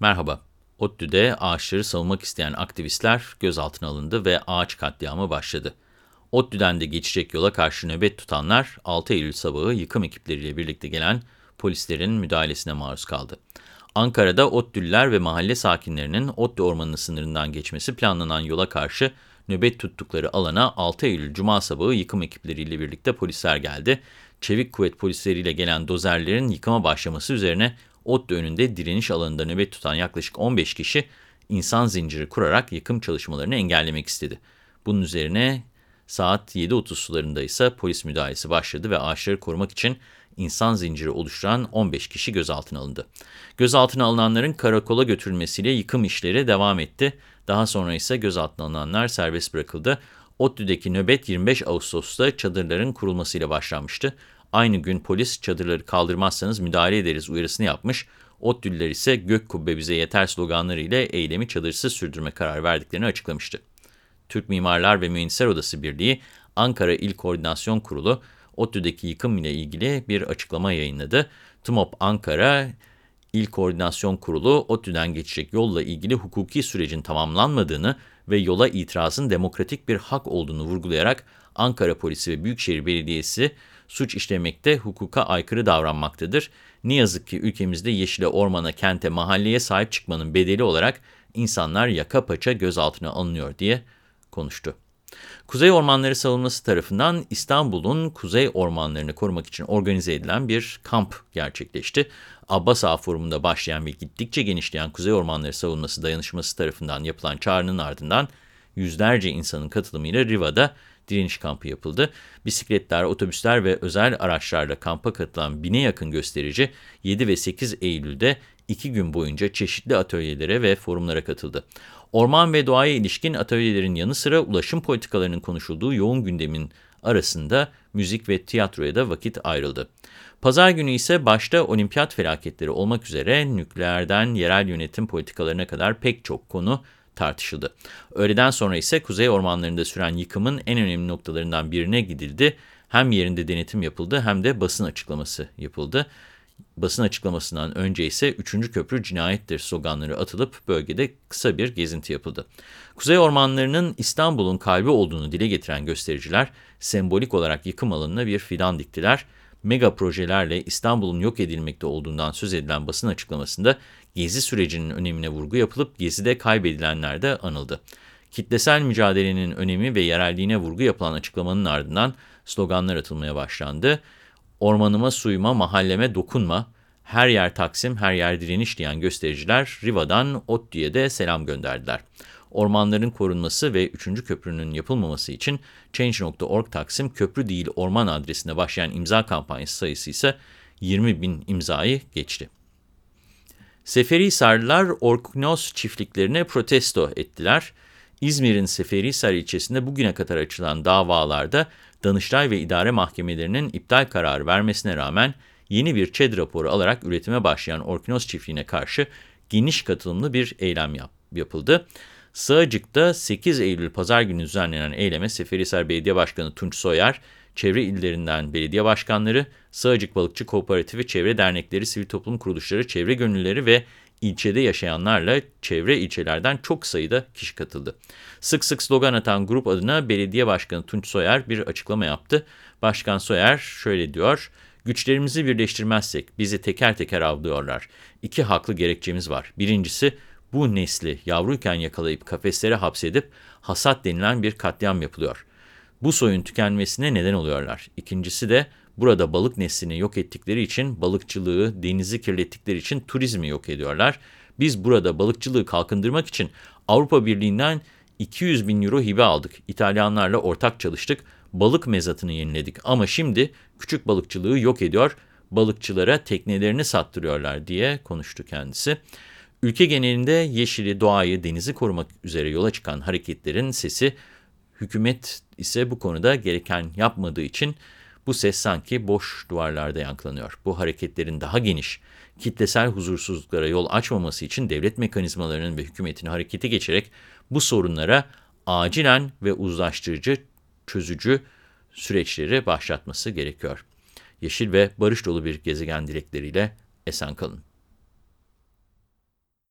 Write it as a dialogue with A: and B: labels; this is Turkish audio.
A: Merhaba. ODTÜ'de ağaçları savunmak isteyen aktivistler gözaltına alındı ve ağaç katliamı başladı. ODTÜ'den de geçecek yola karşı nöbet tutanlar 6 Eylül sabahı yıkım ekipleriyle birlikte gelen polislerin müdahalesine maruz kaldı. Ankara'da ODTÜ'lüler ve mahalle sakinlerinin ODTÜ ormanının sınırından geçmesi planlanan yola karşı nöbet tuttukları alana 6 Eylül Cuma sabahı yıkım ekipleriyle birlikte polisler geldi. Çevik kuvvet polisleriyle gelen dozerlerin yıkıma başlaması üzerine ODTÜ önünde direniş alanında nöbet tutan yaklaşık 15 kişi insan zinciri kurarak yıkım çalışmalarını engellemek istedi. Bunun üzerine saat 7.30 sularında ise polis müdahalesi başladı ve ağaçları korumak için insan zinciri oluşturan 15 kişi gözaltına alındı. Gözaltına alınanların karakola götürülmesiyle yıkım işleri devam etti. Daha sonra ise gözaltına alınanlar serbest bırakıldı. ODTÜ'deki nöbet 25 Ağustos'ta çadırların kurulmasıyla başlanmıştı. Aynı gün polis çadırları kaldırmazsanız müdahale ederiz uyarısını yapmış. ODTÜ'lüler ise gök kubbe bize yeter sloganları ile eylemi çadırsız sürdürme kararı verdiklerini açıklamıştı. Türk Mimarlar ve Mühendisler Odası Birliği, Ankara İl Koordinasyon Kurulu, ODTÜ'deki yıkım ile ilgili bir açıklama yayınladı. TMOP Ankara İl Koordinasyon Kurulu, ODTÜ'den geçecek yolla ilgili hukuki sürecin tamamlanmadığını ve yola itirazın demokratik bir hak olduğunu vurgulayarak Ankara Polisi ve Büyükşehir Belediyesi suç işlemekte, hukuka aykırı davranmaktadır. Ne yazık ki ülkemizde yeşile, ormana, kente, mahalleye sahip çıkmanın bedeli olarak insanlar yaka paça gözaltına alınıyor diye konuştu. Kuzey Ormanları Savunması tarafından İstanbul'un kuzey ormanlarını korumak için organize edilen bir kamp gerçekleşti. Abbas Ağa Forumu'nda başlayan ve gittikçe genişleyen Kuzey Ormanları Savunması Dayanışması tarafından yapılan çağrının ardından yüzlerce insanın katılımıyla Riva'da direniş kampı yapıldı. Bisikletler, otobüsler ve özel araçlarla kampa katılan bine yakın gösterici 7 ve 8 Eylül'de iki gün boyunca çeşitli atölyelere ve forumlara katıldı. Orman ve doğaya ilişkin atölyelerin yanı sıra ulaşım politikalarının konuşulduğu yoğun gündemin arasında müzik ve tiyatroya da vakit ayrıldı. Pazar günü ise başta olimpiyat felaketleri olmak üzere nükleerden yerel yönetim politikalarına kadar pek çok konu tartışıldı. Öğleden sonra ise kuzey ormanlarında süren yıkımın en önemli noktalarından birine gidildi. Hem yerinde denetim yapıldı hem de basın açıklaması yapıldı. Basın açıklamasından önce ise 3. köprü cinayettir sloganları atılıp bölgede kısa bir gezinti yapıldı. Kuzey ormanlarının İstanbul'un kalbi olduğunu dile getiren göstericiler sembolik olarak yıkım alanına bir fidan diktiler mega projelerle İstanbul'un yok edilmekte olduğundan söz edilen basın açıklamasında Gezi sürecinin önemine vurgu yapılıp Gezi'de kaybedilenler de anıldı. Kitlesel mücadelenin önemi ve yerelliğine vurgu yapılan açıklamanın ardından sloganlar atılmaya başlandı. Ormanıma, suyuma, mahalleme dokunma, her yer Taksim, her yer direniş diyen göstericiler Riva'dan ODTÜ'ye de selam gönderdiler. Ormanların korunması ve 3. köprünün yapılmaması için Change.org Taksim Köprü Değil Orman adresine başlayan imza kampanyası sayısı ise 20 bin imzayı geçti. Seferihisarlılar Orknos çiftliklerine protesto ettiler. İzmir'in Seferihisar ilçesinde bugüne kadar açılan davalarda Danıştay ve idare mahkemelerinin iptal kararı vermesine rağmen yeni bir ÇED raporu alarak üretime başlayan Orkinos çiftliğine karşı geniş katılımlı bir eylem yap yapıldı. Sığacık'ta 8 Eylül Pazar günü düzenlenen eyleme Seferihisar Belediye Başkanı Tunç Soyer, çevre illerinden belediye başkanları, Sığacık Balıkçı Kooperatifi, çevre dernekleri, sivil toplum kuruluşları, çevre gönüllüleri ve ilçede yaşayanlarla çevre ilçelerden çok sayıda kişi katıldı. Sık sık slogan atan grup adına Belediye Başkanı Tunç Soyer bir açıklama yaptı. Başkan Soyer şöyle diyor, güçlerimizi birleştirmezsek bizi teker teker avlıyorlar. İki haklı gerekçemiz var. Birincisi bu nesli yavruyken yakalayıp kafeslere hapsedip hasat denilen bir katliam yapılıyor. Bu soyun tükenmesine neden oluyorlar. İkincisi de burada balık neslini yok ettikleri için balıkçılığı, denizi kirlettikleri için turizmi yok ediyorlar. Biz burada balıkçılığı kalkındırmak için Avrupa Birliği'nden 200 bin euro hibe aldık. İtalyanlarla ortak çalıştık. Balık mezatını yeniledik. Ama şimdi küçük balıkçılığı yok ediyor, balıkçılara teknelerini sattırıyorlar diye konuştu kendisi. Ülke genelinde yeşili, doğayı, denizi korumak üzere yola çıkan hareketlerin sesi, hükümet ise bu konuda gereken yapmadığı için bu ses sanki boş duvarlarda yankılanıyor. Bu hareketlerin daha geniş, kitlesel huzursuzluklara yol açmaması için devlet mekanizmalarının ve hükümetin harekete geçerek bu sorunlara acilen ve uzlaştırıcı, çözücü süreçleri başlatması gerekiyor. Yeşil ve barış dolu bir gezegen dilekleriyle esen kalın.